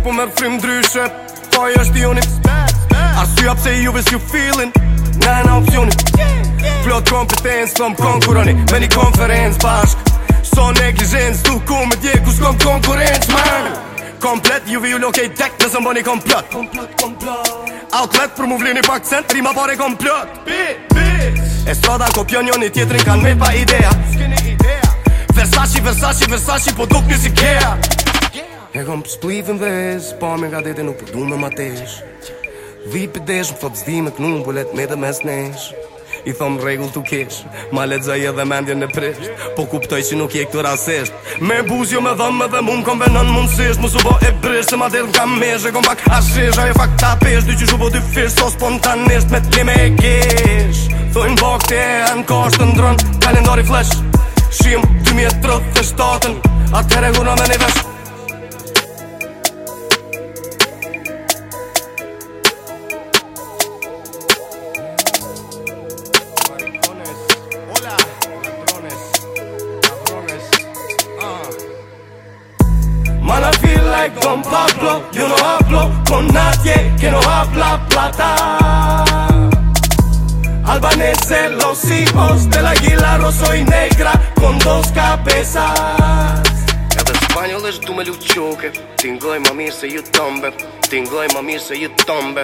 po më frym ndryshe po është i unit a si up say you with you feeling na na opsioni flow competence from concurrence many conference bash so negligence du ku me dje ku man Komplet, ju vi ju lokej dek, nëse mboni komplot Komplot, komplot Outlet, për mu vlini pak cent, Rima ma pare komplot Bit, bitch E sada ko pion jo një tjetrin, kan me pa idea Ske idea Versace, Versace, Versace po duk një si kea E kom për splivën vez, pa me nga dete nuk përdu me ma tesh Vi për desh, më thot zdi me knun, për let me dhe mes nesh I thom regull të kesh, ma let zaj edhe mendje në presht Po kuptoj që nuk je këtu rasesht Me buz jo me dhëmë dhe mun kom venon mundësisht Musu bo e brisht se ma del nga mesh E kom pak ashesh, ajo fakt ta pesh Dy që shu bo dy fish, so spontanisht me t'kime e kesh Thojnë bok të e në kosht të ndron Kalendori flesh, shim 2037 Atëhere gura me një veshë Don Pablo, yo no hablo con nadie que no habla plata. Albanese, los hijos del águila rosa y negra con dos cabezas. El español es tu me Tengo y ma mirë se ju tombe Tingoj y mirë se tombe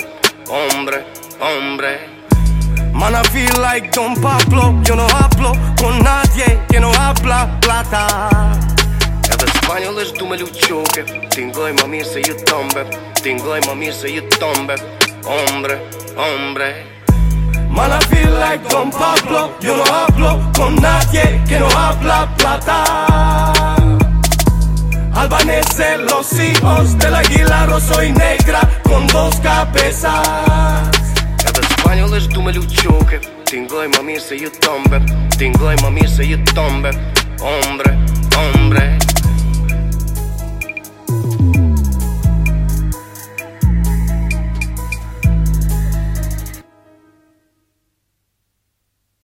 Man, I feel like Don Pablo Yo no hablo con nadie que no habla plata que y mami se you tombe y mami se you tombe Hombre, hombre Man, I feel like Don Pablo, yo no hablo con nadie que no habla plata. Albanese los hijos del rojo y negra con dos cabezas. Этот mami y yo tombe. tombe, y mami se yo tombe. Hombre, hombre